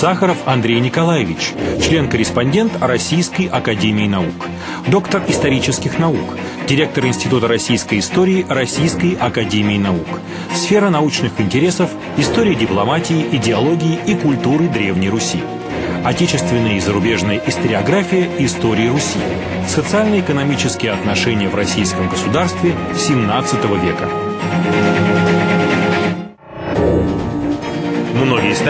Сахаров Андрей Николаевич, член-корреспондент Российской Академии Наук, доктор исторических наук, директор Института российской истории Российской Академии Наук. Сфера научных интересов – история дипломатии, идеологии и культуры Древней Руси. Отечественная и зарубежная историография истории Руси. Социально-экономические отношения в российском государстве XVII века.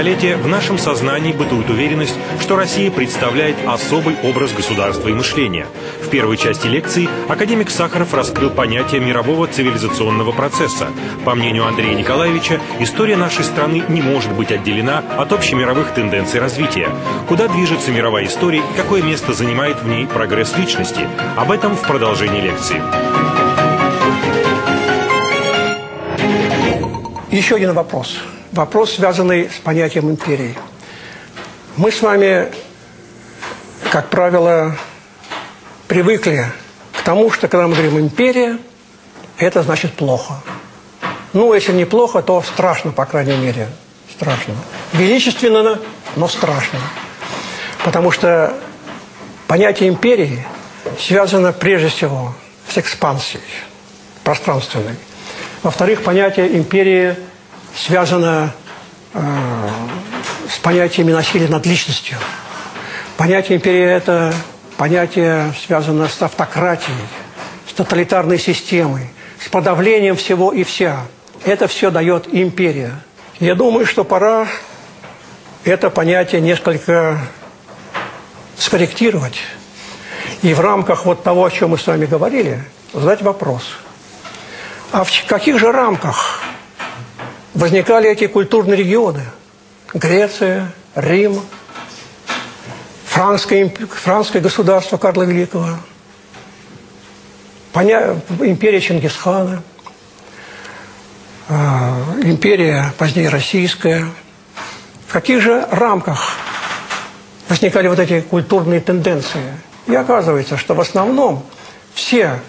Столетия в нашем сознании бытует уверенность, что Россия представляет особый образ государства и мышления. В первой части лекции академик Сахаров раскрыл понятие мирового цивилизационного процесса. По мнению Андрея Николаевича, история нашей страны не может быть отделена от общемировых тенденций развития. Куда движется мировая история и какое место занимает в ней прогресс личности? Об этом в продолжении лекции. Еще один вопрос вопрос, связанный с понятием империи. Мы с вами, как правило, привыкли к тому, что когда мы говорим «империя», это значит плохо. Ну, если не плохо, то страшно, по крайней мере. Страшно. Величественно, но страшно. Потому что понятие империи связано прежде всего с экспансией пространственной. Во-вторых, понятие империи – связано э, с понятиями насилия над личностью. Понятие империи – это понятие, связано с автократией, с тоталитарной системой, с подавлением всего и вся. Это все дает империя. Я думаю, что пора это понятие несколько скорректировать. И в рамках вот того, о чем мы с вами говорили, задать вопрос. А в каких же рамках возникали эти культурные регионы. Греция, Рим, Франское, Франское государство Карла Великого, империя Чингисхана, а, империя позднее российская. В каких же рамках возникали вот эти культурные тенденции? И оказывается, что в основном все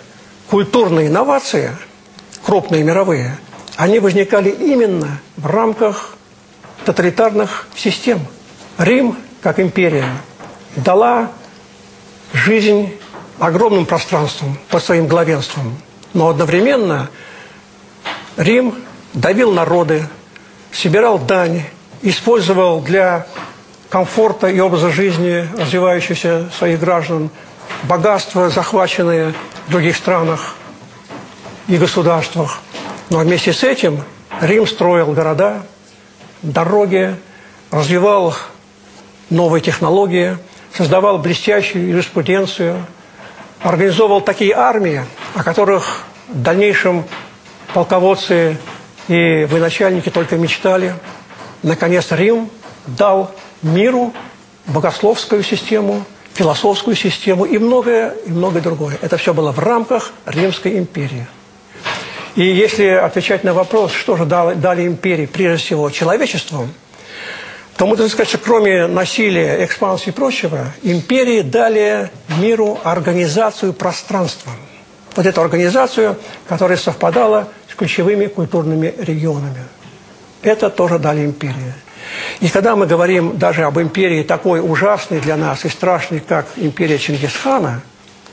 культурные инновации, крупные мировые – они возникали именно в рамках тоталитарных систем. Рим, как империя, дала жизнь огромным пространством по своим главенствам. Но одновременно Рим давил народы, собирал дань, использовал для комфорта и образа жизни развивающихся своих граждан богатства, захваченные в других странах и государствах – но вместе с этим Рим строил города, дороги, развивал новые технологии, создавал блестящую юриспруденцию, организовывал такие армии, о которых в дальнейшем полководцы и военачальники только мечтали. Наконец, Рим дал миру богословскую систему, философскую систему и многое, и многое другое. Это все было в рамках Римской империи. И если отвечать на вопрос, что же дали, дали империи, прежде всего, человечеству, то мы должны сказать, что кроме насилия, экспансии и прочего, империи дали миру организацию пространства. Вот эту организацию, которая совпадала с ключевыми культурными регионами. Это тоже дали империи. И когда мы говорим даже об империи такой ужасной для нас и страшной, как империя Чингисхана,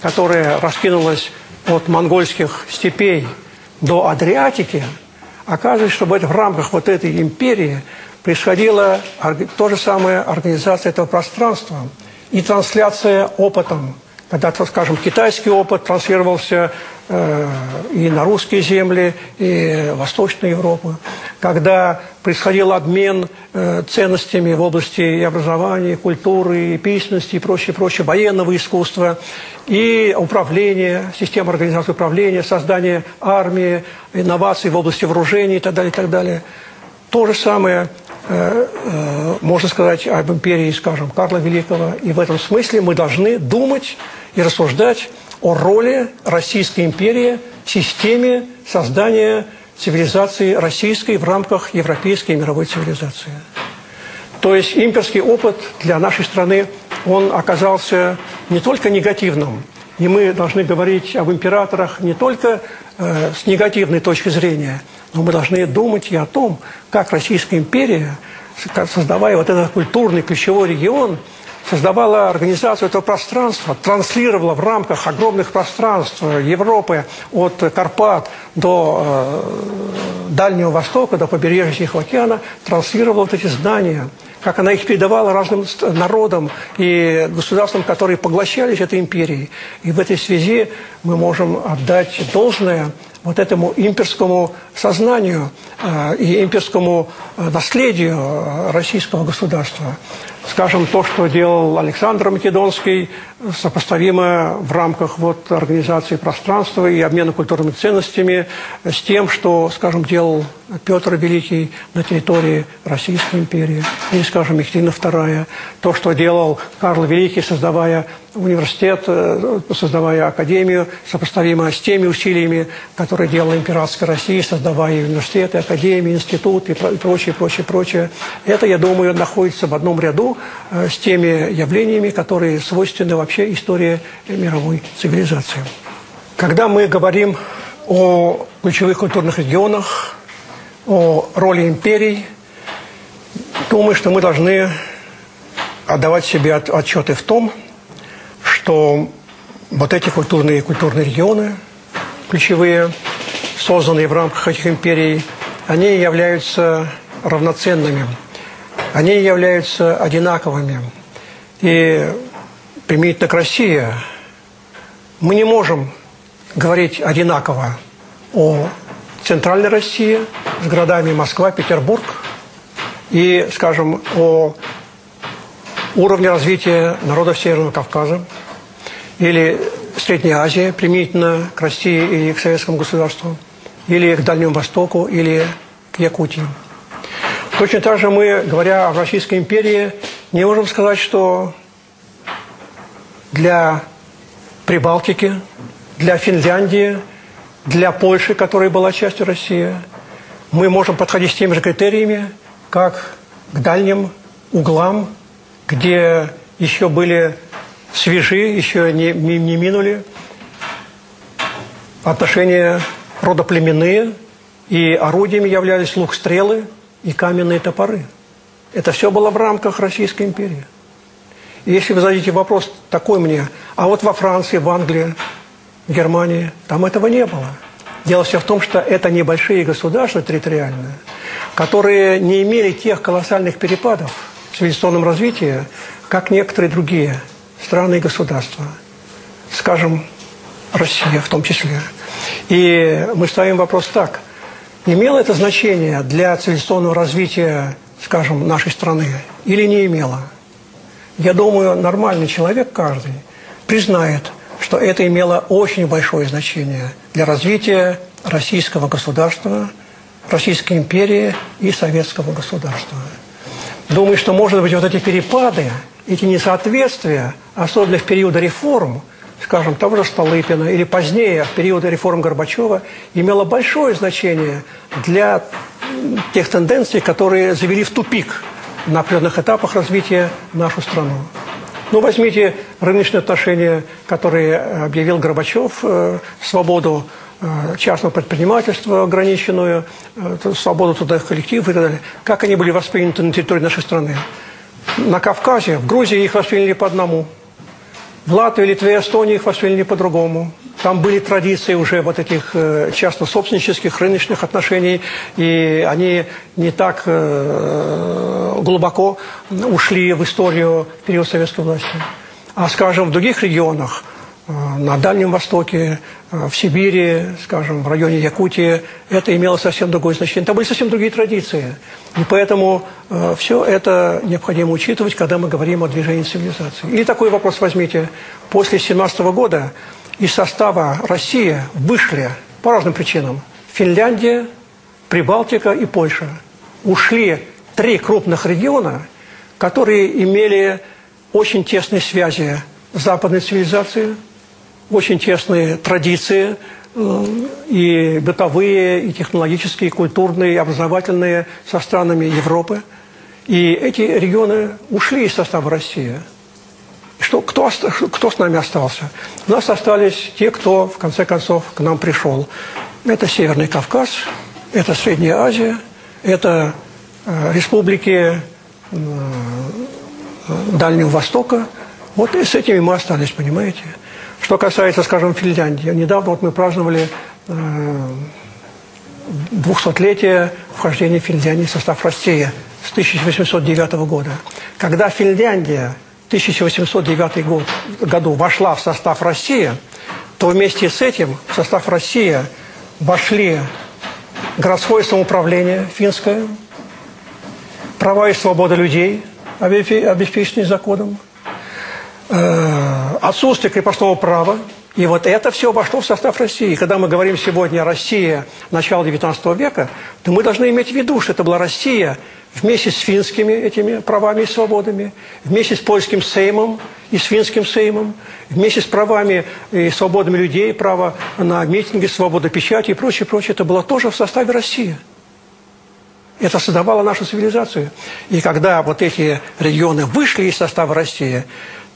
которая раскинулась от монгольских степей до Адриатики, оказывается, что в рамках вот этой империи происходила то же самое организация этого пространства и трансляция опытом. Когда, скажем, китайский опыт трансферировался э, и на русские земли, и Восточную Европу. Когда происходил обмен э, ценностями в области и образования, и культуры, и письменности, и прочее, прочее, военного искусства, и управления, система организации управления, создание армии, инноваций в области вооружений и так далее, и так далее. То же самое можно сказать об империи, скажем, Карла Великого. И в этом смысле мы должны думать и рассуждать о роли Российской империи в системе создания цивилизации российской в рамках европейской и мировой цивилизации. То есть имперский опыт для нашей страны, он оказался не только негативным, и мы должны говорить об императорах не только э, с негативной точки зрения, но мы должны думать и о том, как Российская империя создавая вот этот культурный ключевой регион, создавала организацию этого пространства, транслировала в рамках огромных пространств Европы от Карпат до э, Дальнего Востока, до побережья Тихого океана, транслировала вот эти знания, как она их передавала разным народам и государствам, которые поглощались этой империей. И в этой связи мы можем отдать должное вот этому имперскому сознанию э, и имперскому э, наследию российского государства. Скажем, то, что делал Александр Македонский, сопоставимо в рамках вот организации пространства и обмена культурными ценностями с тем, что, скажем, делал Петр Великий на территории Российской империи, или, скажем, Екатерина II, то, что делал Карл Великий, создавая университет, э, создавая академию, сопоставимо с теми усилиями, которые делала императорская Россия, создавая университеты, академии, институты и прочее, прочее, прочее. Это, я думаю, находится в одном ряду с теми явлениями, которые свойственны вообще истории мировой цивилизации. Когда мы говорим о ключевых культурных регионах, о роли империй, думаю, что мы должны отдавать себе отчеты в том, что вот эти культурные культурные регионы, ключевые, созданные в рамках этих империй, они являются равноценными, они являются одинаковыми. И применительно к России мы не можем говорить одинаково о Центральной России с городами Москва, Петербург и, скажем, о уровне развития народов Северного Кавказа или Средней Азии, применительно к России и к советскому государству, или к Дальнему Востоку, или к Якутии. Точно так же мы, говоря о Российской империи, не можем сказать, что для Прибалтики, для Финляндии, для Польши, которая была частью России, мы можем подходить с теми же критериями, как к дальним углам, где еще были свежи, еще не, не минули отношения родоплеменные, и орудиями являлись лук-стрелы и каменные топоры. Это все было в рамках Российской империи. И если вы зададите вопрос такой мне, а вот во Франции, в Англии, в Германии, там этого не было. Дело все в том, что это небольшие государства территориальные, которые не имели тех колоссальных перепадов в цивилизационном развитии, как некоторые другие страны и государства. Скажем, Россия в том числе. И мы ставим вопрос так. Имело это значение для цивилизационного развития, скажем, нашей страны или не имело? Я думаю, нормальный человек каждый признает, что это имело очень большое значение для развития российского государства, Российской империи и советского государства. Думаю, что, может быть, вот эти перепады, эти несоответствия, особенно в периоды реформ, скажем, того же Столыпина или позднее, в периоды реформ Горбачева, имело большое значение для тех тенденций, которые завели в тупик на определенных этапах развития нашу страну. Ну, возьмите рыночные отношения, которые объявил Горбачев, э, свободу э, частного предпринимательства ограниченную, э, свободу трудовых коллективов и так далее. Как они были восприняты на территории нашей страны? На Кавказе, в Грузии их восприняли по одному. В Латвии, Литве, Эстонии их восприняли по-другому. Там были традиции уже вот этих э, частно-собственнических рыночных отношений, и они не так э, глубоко ушли в историю в период советской власти. А, скажем, в других регионах, на Дальнем Востоке, в Сибири, скажем, в районе Якутии, это имело совсем другое значение. Там были совсем другие традиции. И поэтому э, все это необходимо учитывать, когда мы говорим о движении цивилизации. Или такой вопрос возьмите. После 17 года из состава России вышли по разным причинам Финляндия, Прибалтика и Польша. Ушли три крупных региона, которые имели очень тесные связи с западной цивилизацией, очень тесные традиции э, и бытовые, и технологические, и культурные, и образовательные со странами Европы. И эти регионы ушли из состава России – что, кто, кто с нами остался? У нас остались те, кто, в конце концов, к нам пришел. Это Северный Кавказ, это Средняя Азия, это э, республики э, Дальнего Востока. Вот и с этими мы остались, понимаете. Что касается, скажем, Финляндии. Недавно вот мы праздновали 200-летие вхождения Финляндии в состав России с 1809 года. Когда Финляндия в 1809 год, году вошла в состав России, то вместе с этим в состав России вошли городское самоуправление финское, права и свобода людей, обеспеченные законом, э, отсутствие крепостного права, и вот это все вошло в состав России. Когда мы говорим сегодня о России начала XIX века, то мы должны иметь в виду, что это была Россия вместе с финскими этими правами и свободами, вместе с польским сеймом и с финским сеймом, вместе с правами и свободами людей, право на митинги, свобода печати и прочее, прочее. Это было тоже в составе России. Это создавало нашу цивилизацию. И когда вот эти регионы вышли из состава России,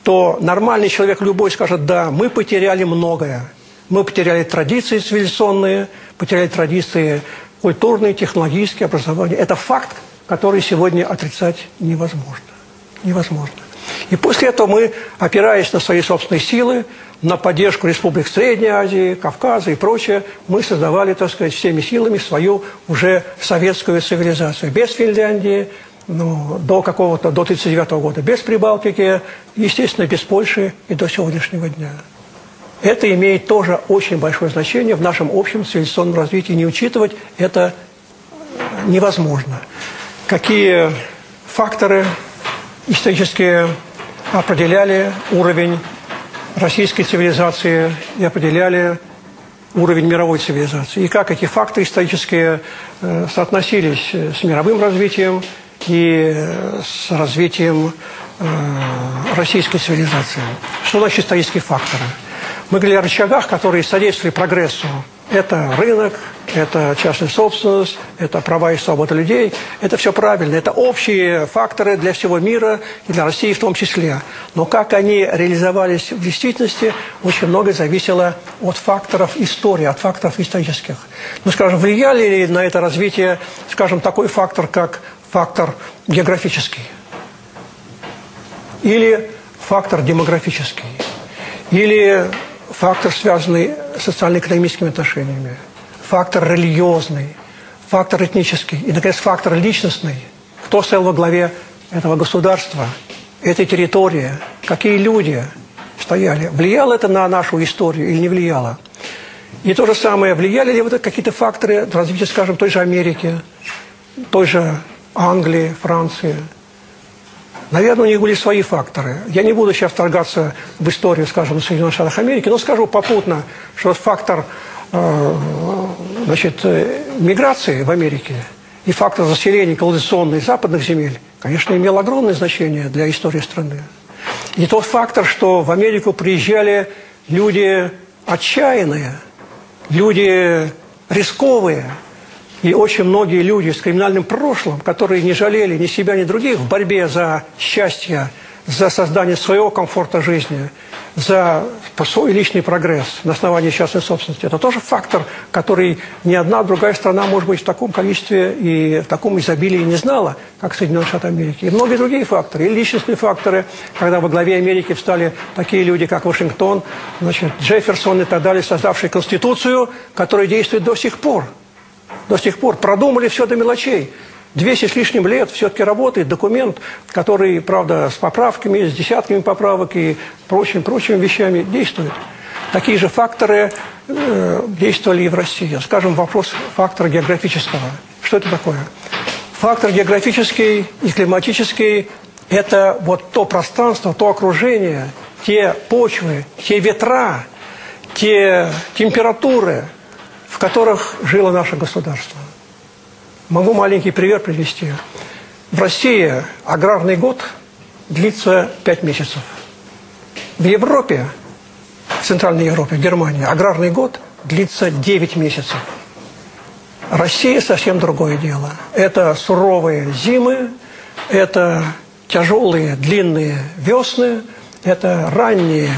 то нормальный человек любой скажет, да, мы потеряли многое. Мы потеряли традиции цивилизационные, потеряли традиции культурные, технологические, образования. Это факт, который сегодня отрицать невозможно. Невозможно. И после этого мы, опираясь на свои собственные силы, на поддержку республик Средней Азии, Кавказа и прочее, мы создавали, так сказать, всеми силами свою уже советскую цивилизацию. Без Финляндии, ну, до какого-то, до 1939 года без Прибалтики, естественно, без Польши и до сегодняшнего дня. Это имеет тоже очень большое значение в нашем общем цивилизационном развитии. Не учитывать это невозможно. Какие факторы исторически определяли уровень российской цивилизации и определяли уровень мировой цивилизации. И как эти факторы исторические э, соотносились с мировым развитием и с развитием э, российской цивилизации. Что значит исторические факторы? Мы говорили о рычагах, которые содействовали прогрессу. Это рынок, это частная собственность, это права и свобода людей. Это все правильно. Это общие факторы для всего мира и для России в том числе. Но как они реализовались в действительности, очень многое зависело от факторов истории, от факторов исторических. Ну, скажем, влияли ли на это развитие, скажем, такой фактор, как фактор географический, или фактор демографический, или фактор, связанный с социально-экономическими отношениями, фактор религиозный, фактор этнический и, наконец, фактор личностный. Кто стоял во главе этого государства, этой территории, какие люди стояли. Влияло это на нашу историю или не влияло? И то же самое, влияли ли вот какие-то факторы развития, скажем, той же Америки, той же Англии, Франции. Наверное, у них были свои факторы. Я не буду сейчас вторгаться в историю, скажем, Соединенных Штатов Америки, но скажу попутно, что фактор э, значит, э, миграции в Америке и фактор заселения колонизационных западных земель, конечно, имел огромное значение для истории страны. И тот фактор, что в Америку приезжали люди отчаянные, люди рисковые, и очень многие люди с криминальным прошлым, которые не жалели ни себя, ни других в борьбе за счастье, за создание своего комфорта жизни, за свой личный прогресс на основании частной собственности. Это тоже фактор, который ни одна другая страна, может быть, в таком количестве и в таком изобилии не знала, как Соединенные Штаты Америки. И многие другие факторы, и личностные факторы, когда во главе Америки встали такие люди, как Вашингтон, значит, Джефферсон и так далее, создавшие Конституцию, которая действует до сих пор – до сих пор. Продумали все до мелочей. 200 с лишним лет все-таки работает документ, который, правда, с поправками, с десятками поправок и прочими-прочими вещами действует. Такие же факторы э, действовали и в России. Скажем, вопрос фактора географического. Что это такое? Фактор географический и климатический – это вот то пространство, то окружение, те почвы, те ветра, те температуры – в которых жило наше государство. Могу маленький пример привести. В России аграрный год длится 5 месяцев. В Европе, в Центральной Европе, в Германии, аграрный год длится 9 месяцев. Россия совсем другое дело. Это суровые зимы, это тяжелые длинные весны, это ранние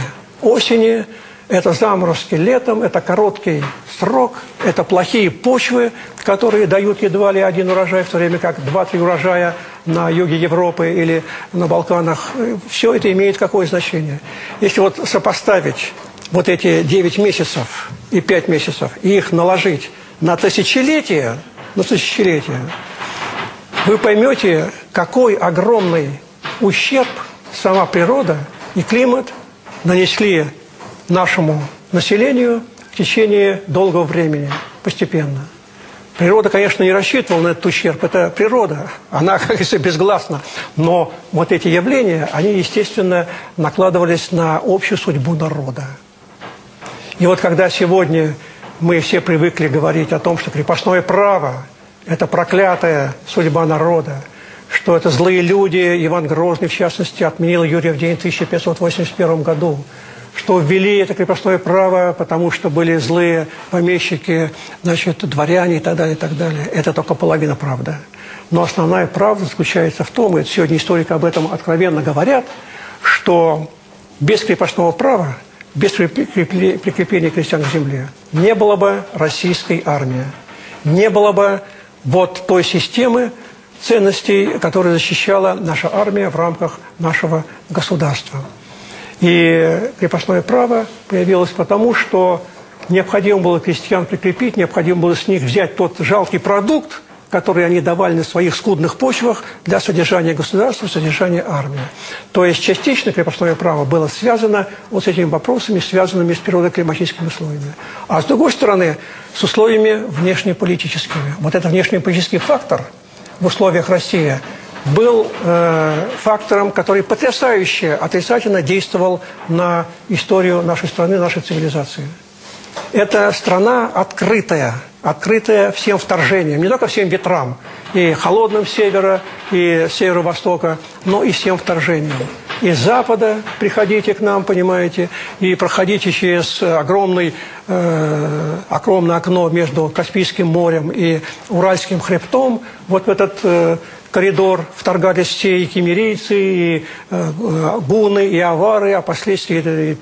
осени, это заморозки летом, это короткий срок, это плохие почвы, которые дают едва ли один урожай, в то время как два-три урожая на юге Европы или на Балканах. Все это имеет какое значение? Если вот сопоставить вот эти 9 месяцев и 5 месяцев, и их наложить на тысячелетие, на тысячелетие, вы поймете, какой огромный ущерб сама природа и климат нанесли нашему населению в течение долгого времени, постепенно. Природа, конечно, не рассчитывала на этот ущерб, это природа, она, как говорится, безгласна. Но вот эти явления, они, естественно, накладывались на общую судьбу народа. И вот когда сегодня мы все привыкли говорить о том, что крепостное право – это проклятая судьба народа, что это злые люди, Иван Грозный, в частности, отменил день в 1581 году – что ввели это крепостное право, потому что были злые помещики, значит, дворяне и так далее, и так далее. Это только половина правды. Но основная правда заключается в том, и сегодня историки об этом откровенно говорят, что без крепостного права, без прикрепления крестьян к земле не было бы российской армии, не было бы вот той системы ценностей, которая защищала наша армия в рамках нашего государства. И крепостное право появилось потому, что необходимо было крестьян прикрепить, необходимо было с них взять тот жалкий продукт, который они давали на своих скудных почвах для содержания государства, содержания армии. То есть частично крепостное право было связано вот с этими вопросами, связанными с природно-климатическими условиями. А с другой стороны, с условиями внешнеполитическими. Вот этот внешнеполитический фактор в условиях России – был э, фактором, который потрясающе отрицательно действовал на историю нашей страны, нашей цивилизации. Это страна открытая, открытая всем вторжениям, не только всем ветрам, и холодным севера, и северо-востока, но и всем вторжениям. Из запада приходите к нам, понимаете, и проходите через огромный, э, огромное окно между Каспийским морем и Уральским хребтом, вот в этот э, коридор вторгались все и кемерийцы, и э, гуны, и авары, а впоследствии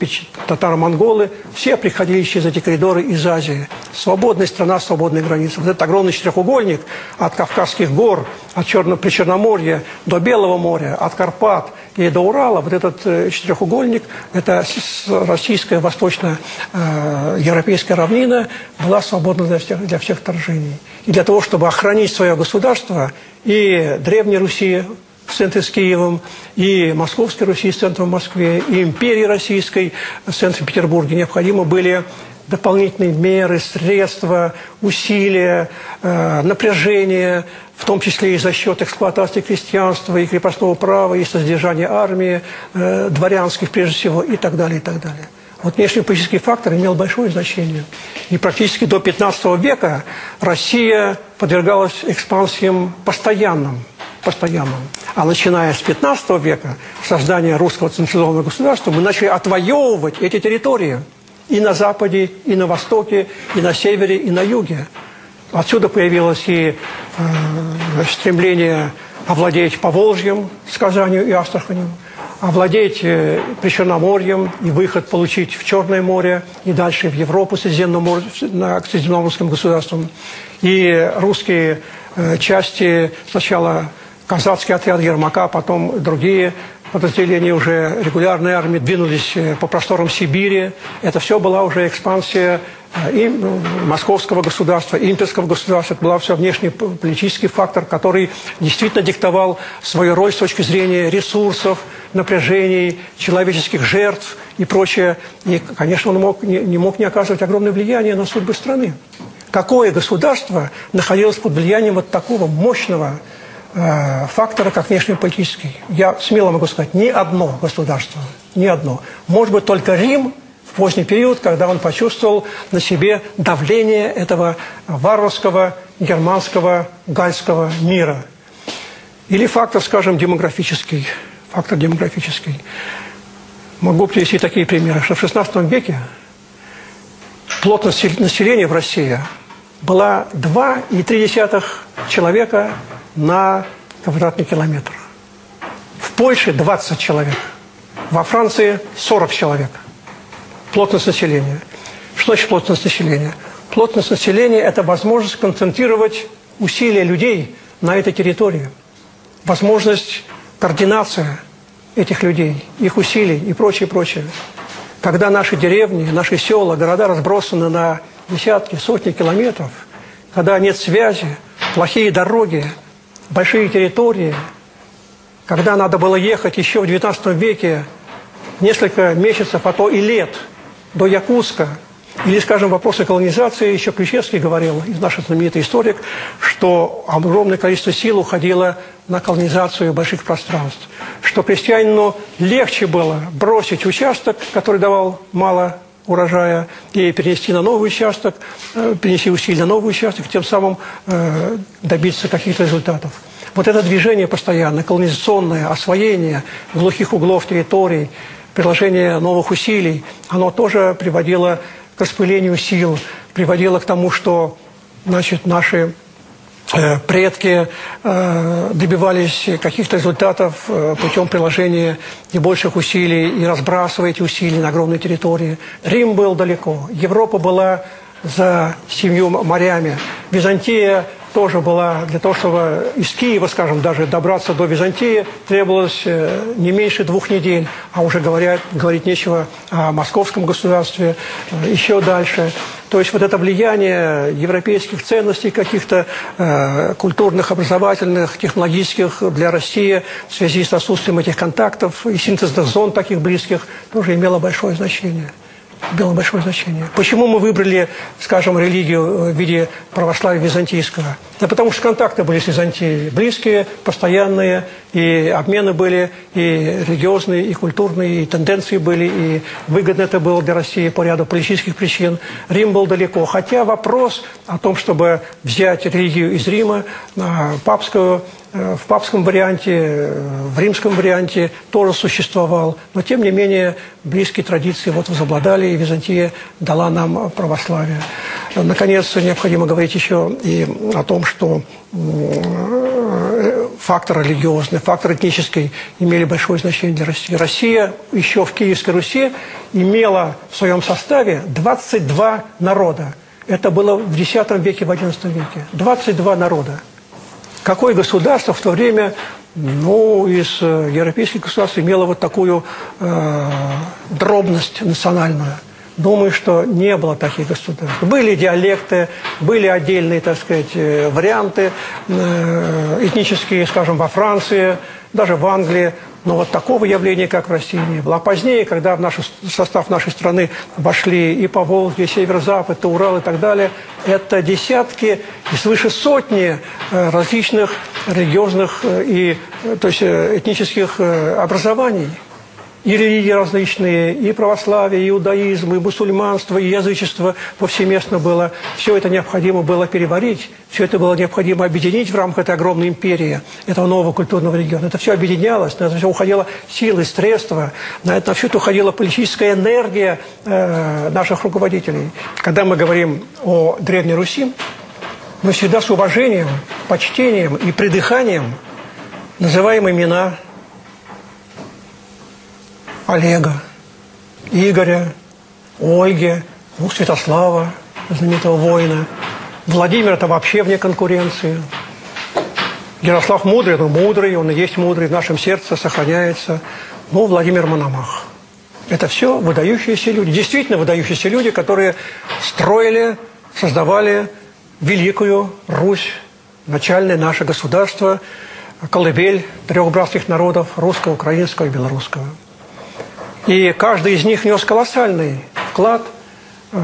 татаро-монголы. Все приходили через эти коридоры из Азии. Свободная страна, свободные границы. Вот этот огромный четырехугольник от Кавказских гор, от Черно Причерноморья до Белого моря, от Карпат и до Урала, вот этот э, четырехугольник, это российская восточно-европейская э, равнина была свободна для всех, для всех вторжений. И для того, чтобы охранить свое государство и Древней Руси в центре с Киевом, и Московской Руси с центром Москве, и империи Российской в Петербурге необходимы были дополнительные меры, средства, усилия, э, напряжение, в том числе и за счет эксплуатации крестьянства, и крепостного права, и содержания армии, э, дворянских прежде всего, и так далее, и так далее. Вот внешнеполитический фактор имел большое значение. И практически до 15 века Россия подвергалась экспансиям постоянным. постоянным. А начиная с 15 века, создания русского централизованного государства, мы начали отвоевывать эти территории и на Западе, и на Востоке, и на Севере, и на Юге. Отсюда появилось и э, стремление овладеть Поволжьем, с Казанью и Астраханью, овладеть э, Причерноморьем и выход получить в Черное море и дальше в Европу Средиземноморским, к Средиземноморским государствам. И русские э, части, сначала казацкий отряд Ермака, потом другие подразделения уже регулярной армии двинулись э, по просторам Сибири. Это все была уже экспансия и ну, московского государства, имперского государства. Это был все внешний политический фактор, который действительно диктовал свою роль с точки зрения ресурсов, напряжений, человеческих жертв и прочее. И, конечно, он мог, не, не мог не оказывать огромное влияние на судьбы страны. Какое государство находилось под влиянием вот такого мощного э, фактора, как внешнеполитический? Я смело могу сказать, ни одно государство, ни одно. Может быть, только Рим в поздний период, когда он почувствовал на себе давление этого варварского, германского, гальского мира. Или фактор, скажем, демографический. Фактор демографический. Могу привести такие примеры, что в XVI веке плотность населения в России была 2,3 человека на квадратный километр. В Польше 20 человек, во Франции 40 человек. плотность населения. Что значит плотность населения? Плотность населения – это возможность концентрировать усилия людей на этой территории. Возможность координация этих людей, их усилий и прочее, прочее. Когда наши деревни, наши села, города разбросаны на десятки, сотни километров, когда нет связи, плохие дороги, большие территории, когда надо было ехать еще в XIX веке несколько месяцев, а то и лет до Якутска, или, скажем, вопросы колонизации, еще Ключевский говорил, наш знаменитый историк, что огромное количество сил уходило на колонизацию больших пространств, что крестьянину легче было бросить участок, который давал мало урожая, и перенести на новый участок, э, перенести усилия на новый участок, тем самым э, добиться каких-то результатов. Вот это движение постоянное, колонизационное, освоение глухих углов территорий, приложение новых усилий, оно тоже приводило к распылению сил, приводило к тому, что значит, наши предки э, добивались каких-то результатов э, путем приложения и больших усилий и разбрасывая эти усилия на огромной территории. Рим был далеко, Европа была за семью морями, Византия тоже была для того, чтобы из Киева, скажем, даже добраться до Византии, требовалось э, не меньше двух недель, а уже говорят, говорить нечего о московском государстве, э, еще дальше. То есть вот это влияние европейских ценностей, каких-то э, культурных, образовательных, технологических для России в связи с отсутствием этих контактов и синтезных зон таких близких тоже имело большое значение имело большое значение. Почему мы выбрали, скажем, религию в виде православия византийского? Да потому что контакты были с Византией близкие, постоянные, и обмены были, и религиозные, и культурные, и тенденции были, и выгодно это было для России по ряду политических причин. Рим был далеко. Хотя вопрос о том, чтобы взять религию из Рима, папскую, Э, в папском варианте, э, в римском варианте тоже существовал. Но, тем не менее, близкие традиции вот возобладали, и Византия дала нам православие. Наконец, необходимо говорить еще и о том, что э, фактор религиозный, фактор этнический имели большое значение для России. Россия еще в Киевской Руси имела в своем составе 22 народа. Это было в X веке, в XI веке. 22 народа. Какое государство в то время, ну, из э, европейских государств имело вот такую э, дробность национальную? Думаю, что не было таких государств. Были диалекты, были отдельные, так сказать, э, варианты э, этнические, скажем, во Франции, даже в Англии. Но вот такого явления, как в России, не было. А позднее, когда в наш, состав нашей страны вошли и Поволжье, и Северо-Запад, и Урал и так далее, это десятки и свыше сотни э, различных религиозных и то есть, этнических образований и религии различные, и православие, и иудаизм, и мусульманство, и язычество повсеместно было. Все это необходимо было переварить, все это было необходимо объединить в рамках этой огромной империи, этого нового культурного региона. Это все объединялось, на это все уходило силы, средства, на это все это уходила политическая энергия э, наших руководителей. Когда мы говорим о Древней Руси, мы всегда с уважением, почтением и придыханием называем имена Олега, Игоря, Ольги, ну, Святослава, знаменитого воина. Владимир – это вообще вне конкуренции. Ярослав мудрый, но мудрый, он и есть мудрый, в нашем сердце сохраняется. Ну, Владимир Мономах. Это все выдающиеся люди, действительно выдающиеся люди, которые строили, создавали великую Русь, начальное наше государство, колыбель трех братских народов – русского, украинского и белорусского. И каждый из них нес колоссальный вклад э,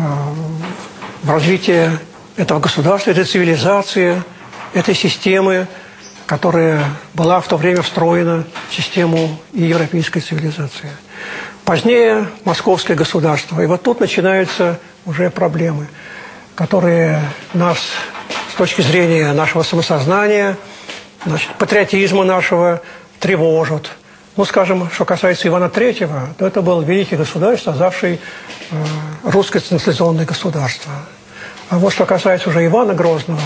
в развитие этого государства, этой цивилизации, этой системы, которая была в то время встроена в систему европейской цивилизации. Позднее московское государство. И вот тут начинаются уже проблемы, которые нас с точки зрения нашего самосознания, значит, патриотизма нашего тревожат – ну, скажем, что касается Ивана Третьего, то это был великий государь, создавший э, русское цивилизационное государство. А вот что касается уже Ивана Грозного,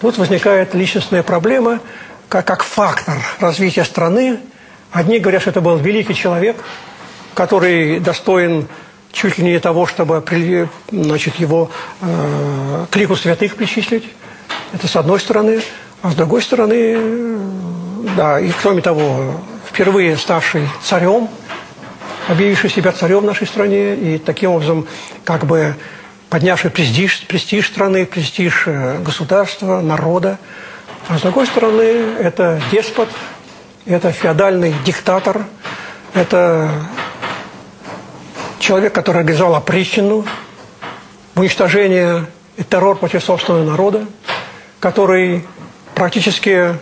тут возникает личностная проблема как, как фактор развития страны. Одни говорят, что это был великий человек, который достоин чуть ли не того, чтобы значит, его э, к святых причислить. Это с одной стороны. А с другой стороны, э, да, и кроме того, впервые ставший царем, объявивший себя царем в нашей стране, и таким образом как бы поднявший престиж, престиж страны, престиж э, государства, народа. А с другой стороны, это деспот, это феодальный диктатор, это человек, который организовал опричнину, уничтожение и террор против собственного народа, который практически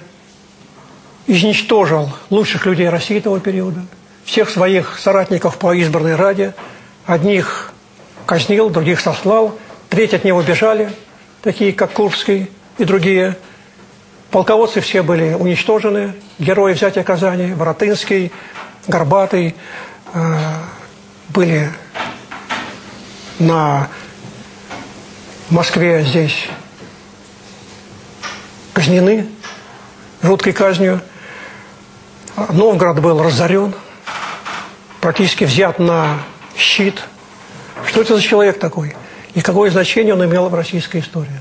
изничтожил лучших людей России того периода, всех своих соратников по избранной раде, одних казнил, других сослал, треть от него бежали, такие как Курбский и другие. Полководцы все были уничтожены, герои взятия Казани, Воротынский, Горбатый, э, были на Москве здесь казнены жуткой казнью. Новгород был разорен, практически взят на щит. Что это за человек такой? И какое значение он имел в российской истории?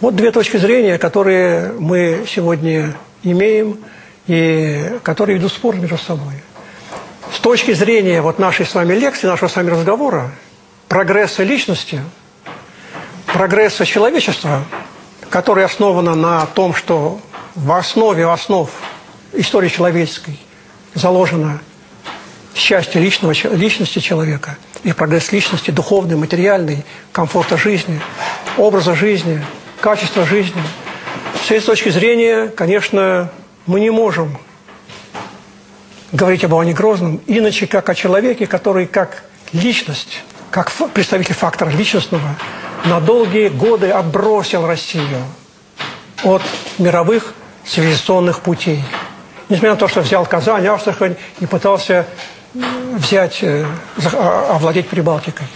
Вот две точки зрения, которые мы сегодня имеем и которые ведут спор между собой. С точки зрения вот нашей с вами лекции, нашего с вами разговора, прогресса личности, прогресса человечества, которое основано на том, что в основе основ истории человеческой заложено счастье личного, личности человека и прогресс личности, духовный, материальный, комфорта жизни, образа жизни, качества жизни. С этой точки зрения, конечно, мы не можем говорить об Иване Грозном, иначе как о человеке, который как личность, как представитель фактора личностного, на долгие годы отбросил Россию от мировых цивилизационных путей. Несмотря на то, что взял Казань, Астрахань и пытался взять, э, а, овладеть Прибалтикой.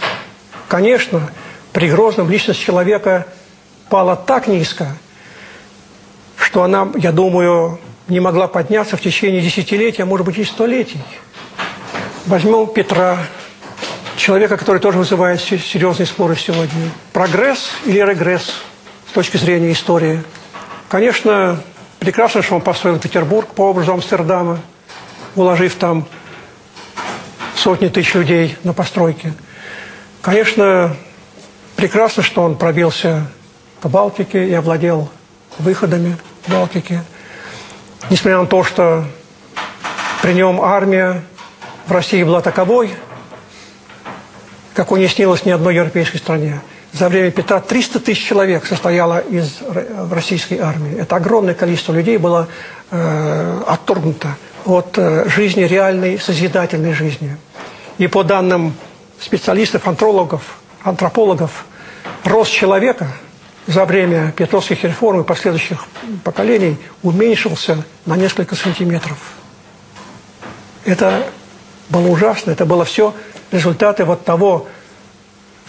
Конечно, при Грозном личность человека пала так низко, что она, я думаю, не могла подняться в течение десятилетий, а может быть и столетий. Возьмем Петра, человека, который тоже вызывает серьезные споры сегодня. Прогресс или регресс с точки зрения истории? Конечно, прекрасно, что он построил Петербург по образу Амстердама, уложив там сотни тысяч людей на постройке. Конечно, прекрасно, что он пробился к Балтике и овладел выходами Балтики – несмотря на то, что при нем армия в России была таковой, какой не снилось ни одной европейской стране. За время Петра 300 тысяч человек состояло из российской армии. Это огромное количество людей было э, отторгнуто от э, жизни реальной, созидательной жизни. И по данным специалистов, антропологов, антропологов, рост человека – за время Петровских реформ и последующих поколений уменьшился на несколько сантиметров. Это было ужасно, это было все результаты вот того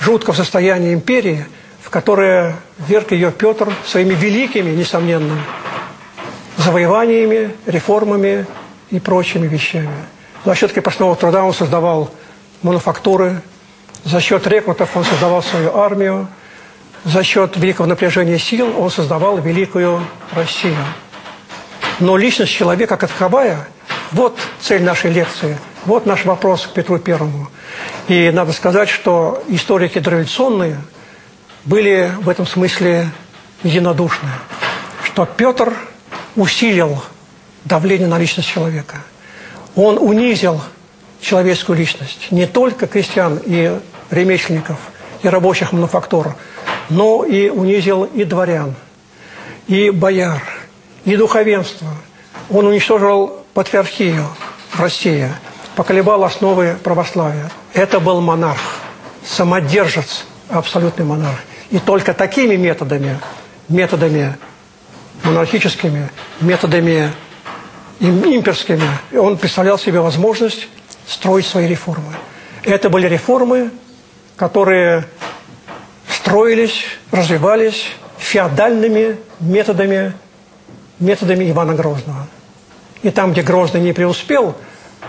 жуткого состояния империи, в которое вверг ее Петр своими великими, несомненно, завоеваниями, реформами и прочими вещами. За счет крепостного труда он создавал мануфактуры, за счет рекрутов он создавал свою армию, за счет великого напряжения сил он создавал великую Россию. Но личность человека как таковая – вот цель нашей лекции, вот наш вопрос к Петру Первому. И надо сказать, что историки дореволюционные были в этом смысле единодушны, что Петр усилил давление на личность человека. Он унизил человеческую личность, не только крестьян и ремесленников, и рабочих мануфактур – но и унизил и дворян, и бояр, и духовенство. Он уничтожил патриархию в России, поколебал основы православия. Это был монарх, самодержец, абсолютный монарх. И только такими методами, методами монархическими, методами имперскими, он представлял себе возможность строить свои реформы. Это были реформы, которые строились, развивались феодальными методами, методами Ивана Грозного. И там, где Грозный не преуспел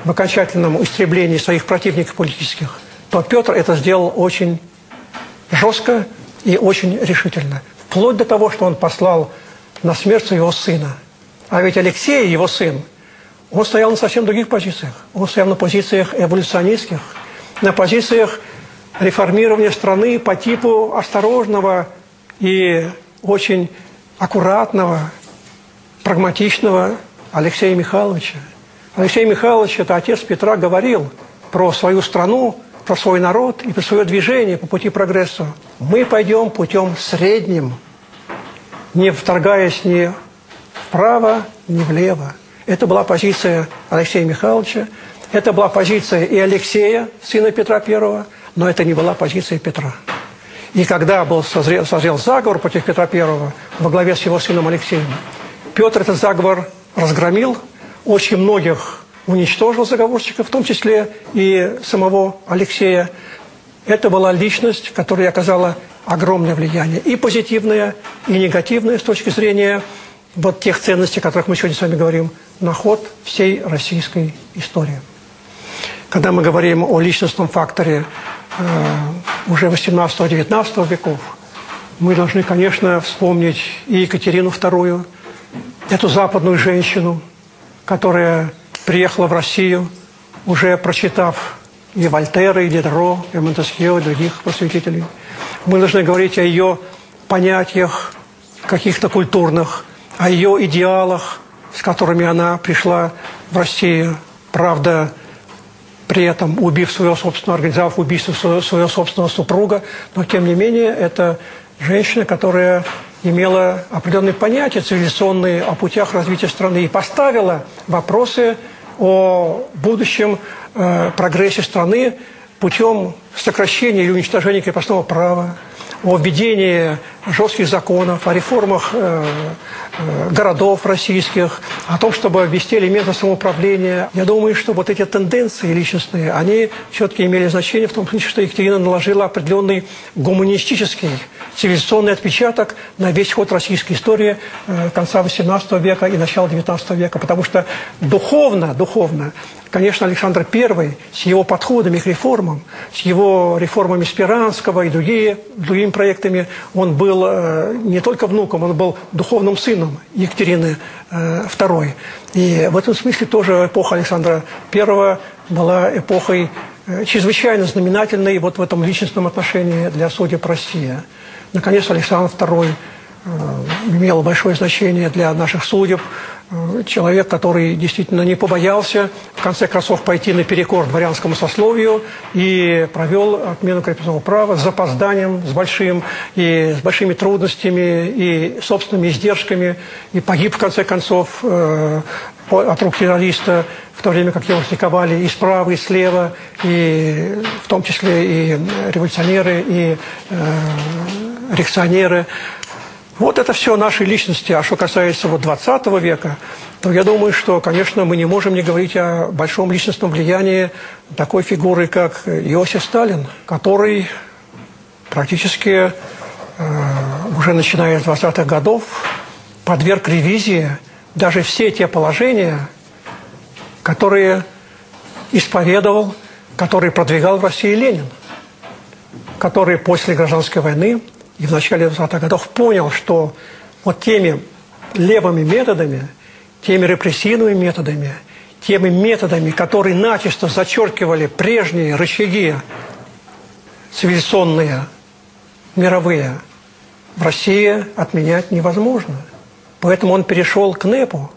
в окончательном истреблении своих противников политических, то Петр это сделал очень жестко и очень решительно. Вплоть до того, что он послал на смерть своего сына. А ведь Алексей, его сын, он стоял на совсем других позициях. Он стоял на позициях эволюционистских, на позициях реформирования страны по типу осторожного и очень аккуратного, прагматичного Алексея Михайловича. Алексей Михайлович, это отец Петра, говорил про свою страну, про свой народ и про свое движение по пути прогресса. Мы пойдем путем средним, не вторгаясь ни вправо, ни влево. Это была позиция Алексея Михайловича, это была позиция и Алексея, сына Петра I, но это не была позиция Петра. И когда был созрел, созрел заговор против Петра I во главе с его сыном Алексеем, Петр этот заговор разгромил, очень многих уничтожил заговорщиков, в том числе и самого Алексея. Это была личность, которая оказала огромное влияние, и позитивное, и негативное с точки зрения вот тех ценностей, о которых мы сегодня с вами говорим, на ход всей российской истории. Когда мы говорим о личностном факторе э, уже 18-19 веков, мы должны, конечно, вспомнить и Екатерину II, эту западную женщину, которая приехала в Россию, уже прочитав и Вольтера, и Дидро, и Монтескье, и других просветителей. Мы должны говорить о ее понятиях каких-то культурных, о ее идеалах, с которыми она пришла в Россию. Правда, при этом убив своего собственного, организовав убийство своего собственного супруга, но тем не менее это женщина, которая имела определенные понятия цивилизационные о путях развития страны и поставила вопросы о будущем э, прогрессе страны путем сокращения или уничтожения крепостного права, о введении жестких законов, о реформах э, городов российских, о том, чтобы ввести элементы самоуправления. Я думаю, что вот эти тенденции личностные, они все-таки имели значение в том смысле, что Екатерина наложила определенный гуманистический цивилизационный отпечаток на весь ход российской истории э, конца XVIII века и начала XIX века, потому что духовно, духовно Конечно, Александр I с его подходами к реформам, с его реформами Спиранского и другие, другими проектами, он был э, не только внуком, он был духовным сыном Екатерины II. Э, и в этом смысле тоже эпоха Александра I была эпохой э, чрезвычайно знаменательной вот в этом личностном отношении для судеб России. Наконец, Александр II имел большое значение для наших судеб, человек, который действительно не побоялся в конце концов пойти наперекор дворянскому сословию и провел отмену крепостного права с запозданием, с большим и с большими трудностями и собственными издержками и погиб в конце концов э, от рук террориста, в то время как его критиковали и справа, и слева, и в том числе и революционеры, и э, реакционеры. Вот это все наши личности. А что касается вот 20 века, то я думаю, что, конечно, мы не можем не говорить о большом личностном влиянии такой фигуры, как Иосиф Сталин, который практически э, уже начиная с 20-х годов подверг ревизии даже все те положения, которые исповедовал, которые продвигал в России Ленин, который после гражданской войны и в начале 20-х годов понял, что вот теми левыми методами, теми репрессивными методами, теми методами, которые начисто зачеркивали прежние рычаги цивилизационные, мировые, в России отменять невозможно. Поэтому он перешел к НЭПу.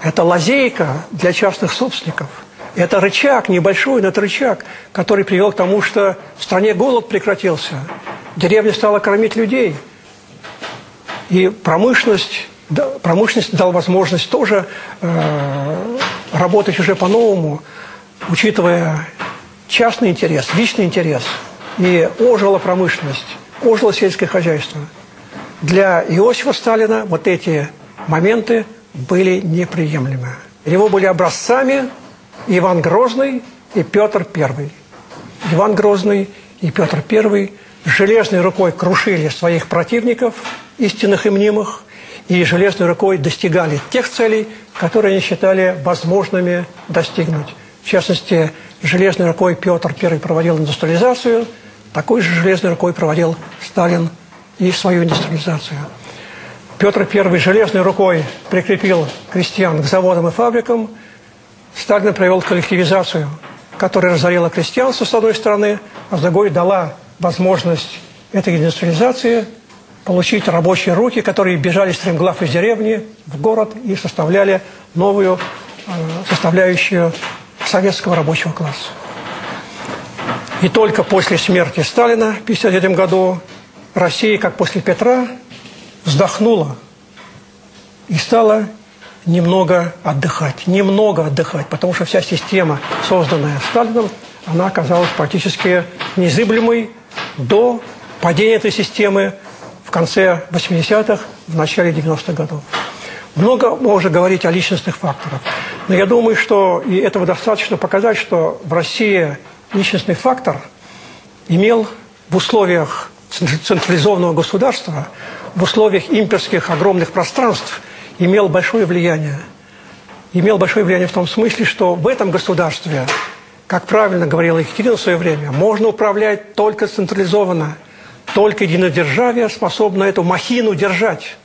Это лазейка для частных собственников. Это рычаг небольшой, но это рычаг, который привел к тому, что в стране голод прекратился – Деревня стала кормить людей. И промышленность, промышленность дала возможность тоже э, работать уже по-новому, учитывая частный интерес, личный интерес. И ожила промышленность, ожило сельское хозяйство. Для Иосифа Сталина вот эти моменты были неприемлемы. Его были образцами Иван Грозный и Петр I. Иван Грозный и Петр I железной рукой крушили своих противников, истинных и мнимых, и железной рукой достигали тех целей, которые они считали возможными достигнуть. В частности, железной рукой Петр I проводил индустриализацию, такой же железной рукой проводил Сталин и свою индустриализацию. Петр I железной рукой прикрепил крестьян к заводам и фабрикам. Сталин провел коллективизацию, которая разорила крестьянство с одной стороны, а с другой дала возможность этой индустриализации получить рабочие руки, которые бежали стремглав из деревни в город и составляли новую э, составляющую советского рабочего класса. И только после смерти Сталина в 1953 году Россия, как после Петра, вздохнула и стала немного отдыхать. Немного отдыхать, потому что вся система, созданная Сталином, она оказалась практически незыблемой до падения этой системы в конце 80-х, в начале 90-х годов. Много можно говорить о личностных факторах. Но я думаю, что и этого достаточно показать, что в России личностный фактор имел в условиях централизованного государства, в условиях имперских огромных пространств, имел большое влияние. Имел большое влияние в том смысле, что в этом государстве, как правильно говорила Екатерина в свое время, можно управлять только централизованно, только единодержавие способно эту махину держать.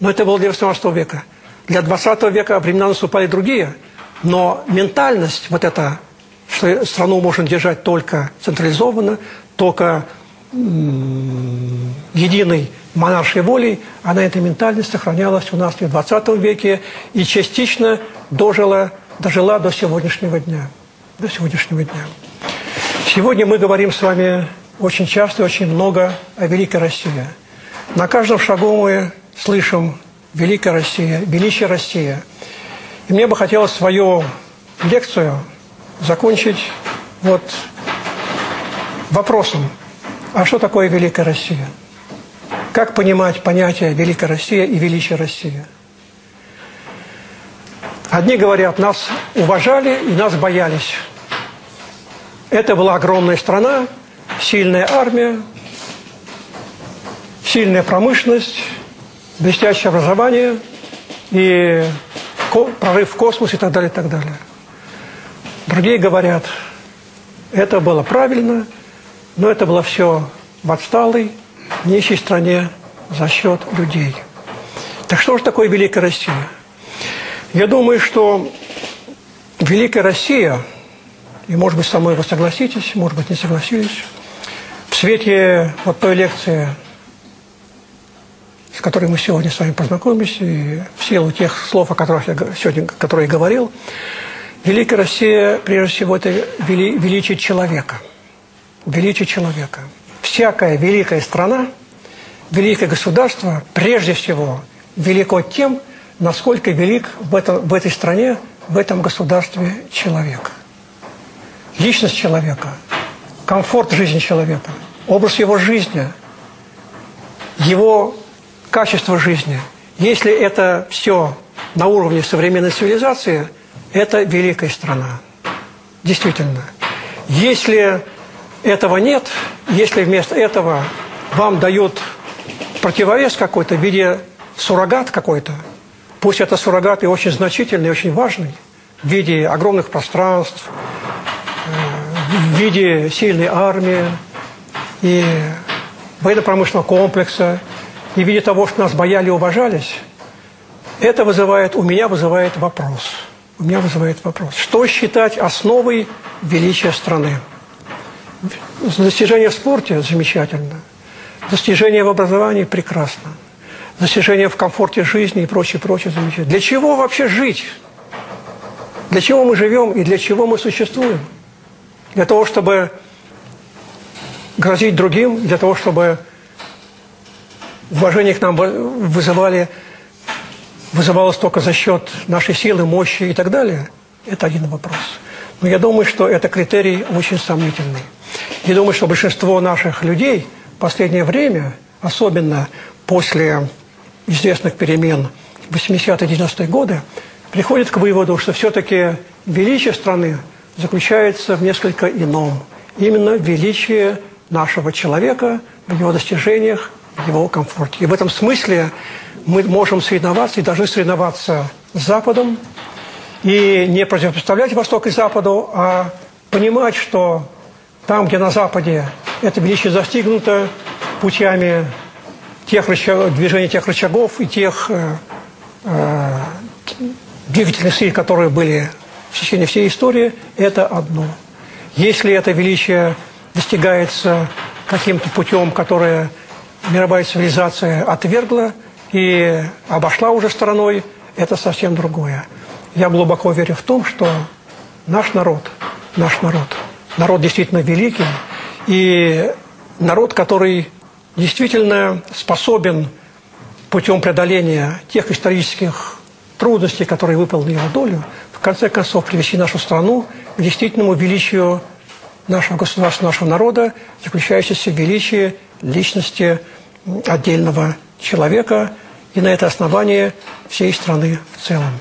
Но это было для 18 века. Для 20 века времена наступали другие, но ментальность вот эта, что страну можно держать только централизованно, только единой монаршей волей, она эта ментальность сохранялась у нас в 20 веке и частично дожила, дожила до сегодняшнего дня. До сегодняшнего дня. Сегодня мы говорим с вами очень часто и очень много о Великой России. На каждом шагу мы слышим «Великая Россия», «Величие Россия». И мне бы хотелось свою лекцию закончить вот вопросом, а что такое Великая Россия? Как понимать понятие Великая Россия и Величие России? Одни говорят, нас уважали и нас боялись. Это была огромная страна, сильная армия, сильная промышленность, блестящее образование и прорыв в космос и так далее, и так далее. Другие говорят, это было правильно, но это было все в отсталой, нищей стране за счет людей. Так что же такое Великая Россия? Я думаю, что Великая Россия, и, может быть, со мной вы согласитесь, может быть, не согласились, в свете вот той лекции, с которой мы сегодня с вами познакомились, и в силу тех слов, о которых я сегодня которые я говорил, Великая Россия, прежде всего, это вели, величие человека. Величие человека. Всякая великая страна, великое государство, прежде всего, велико тем, насколько велик в, этом, в этой стране, в этом государстве человек. Личность человека, комфорт жизни человека, образ его жизни, его качество жизни. Если это все на уровне современной цивилизации, это великая страна. Действительно. Если этого нет, если вместо этого вам дают противовес какой-то в виде суррогат какой-то, пусть это суррогат и очень значительный, и очень важный, в виде огромных пространств, в виде сильной армии и военно-промышленного комплекса, и в виде того, что нас бояли и уважались, это вызывает, у меня вызывает вопрос. У меня вызывает вопрос. Что считать основой величия страны? Достижение в спорте замечательно. Достижение в образовании прекрасно. Достижение в комфорте жизни и прочее, прочее замечательно. Для чего вообще жить? Для чего мы живем и для чего мы существуем? Для того, чтобы грозить другим, для того, чтобы уважение к нам вызывали, вызывалось только за счет нашей силы, мощи и так далее, это один вопрос. Но я думаю, что это критерий очень сомнительный. Я думаю, что большинство наших людей в последнее время, особенно после известных перемен 80-90-е годы, приходят к выводу, что все-таки величие страны заключается в несколько ином. Именно величие нашего человека, в его достижениях, в его комфорте. И в этом смысле мы можем соревноваться и должны соревноваться с Западом и не противопоставлять Восток и Западу, а понимать, что там, где на Западе это величие достигнуто путями тех рычаг, движения тех рычагов и тех э, э, двигательных сил, которые были в течение всей истории, это одно. Если это величие достигается каким-то путем, которое мировая цивилизация отвергла и обошла уже стороной, это совсем другое. Я глубоко верю в том, что наш народ, наш народ, народ действительно великий, и народ, который действительно способен путем преодоления тех исторических трудностей, которые выпал его долю, конце концов привести нашу страну к действительному величию нашего государства, нашего народа, заключающегося в величии личности отдельного человека и на это основание всей страны в целом.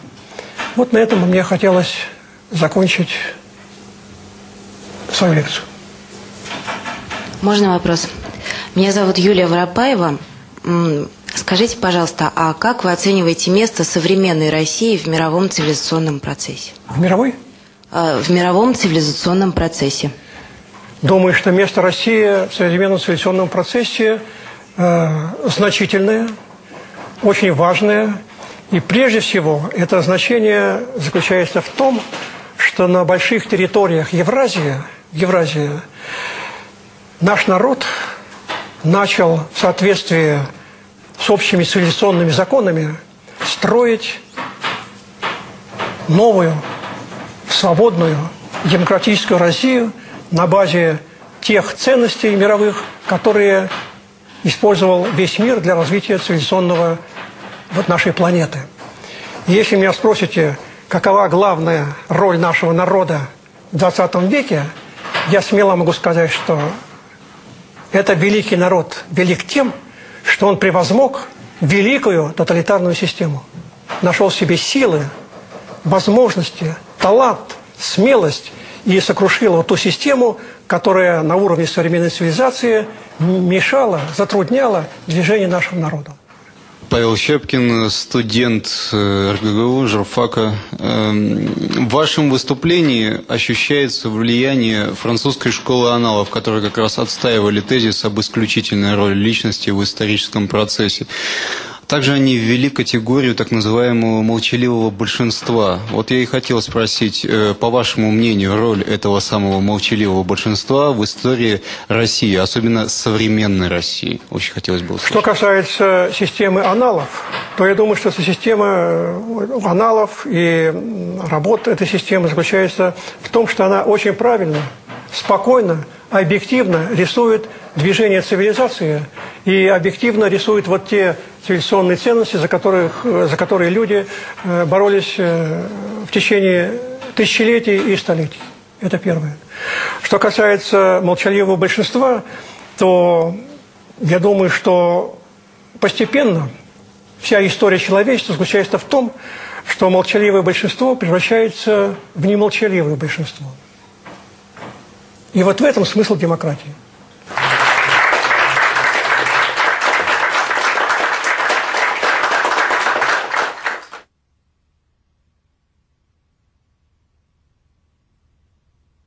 Вот на этом мне хотелось закончить свою лекцию. Можно вопрос? Меня зовут Юлия Воропаева. Скажите, пожалуйста, а как вы оцениваете место современной России в мировом цивилизационном процессе? В мировой? А, в мировом цивилизационном процессе. Думаю, что место России в современном цивилизационном процессе э, значительное, очень важное. И прежде всего это значение заключается в том, что на больших территориях Евразии, Евразии наш народ начал в соответствии с общими цивилизационными законами строить новую, свободную, демократическую Россию на базе тех ценностей мировых, которые использовал весь мир для развития цивилизационного вот нашей планеты. И если меня спросите, какова главная роль нашего народа в 20 веке, я смело могу сказать, что это великий народ велик тем, что он превозмог великую тоталитарную систему. Нашел в себе силы, возможности, талант, смелость и сокрушил вот ту систему, которая на уровне современной цивилизации мешала, затрудняла движение нашего народа. Павел Щепкин, студент э, РГГУ, журфака. Эм, в вашем выступлении ощущается влияние французской школы аналов, которые как раз отстаивали тезис об исключительной роли личности в историческом процессе. Также они ввели категорию так называемого молчаливого большинства. Вот я и хотел спросить, э, по вашему мнению, роль этого самого молчаливого большинства в истории России, особенно современной России? Очень хотелось бы услышать. Что касается системы аналов, то я думаю, что эта система э, аналов и работа этой системы заключается в том, что она очень правильно, спокойно, объективно рисует движение цивилизации и объективно рисует вот те цивилизационные ценности, за, которых, за которые люди э, боролись э, в течение тысячелетий и столетий. Это первое. Что касается молчаливого большинства, то я думаю, что постепенно вся история человечества заключается в том, что молчаливое большинство превращается в немолчаливое большинство. И вот в этом смысл демократии.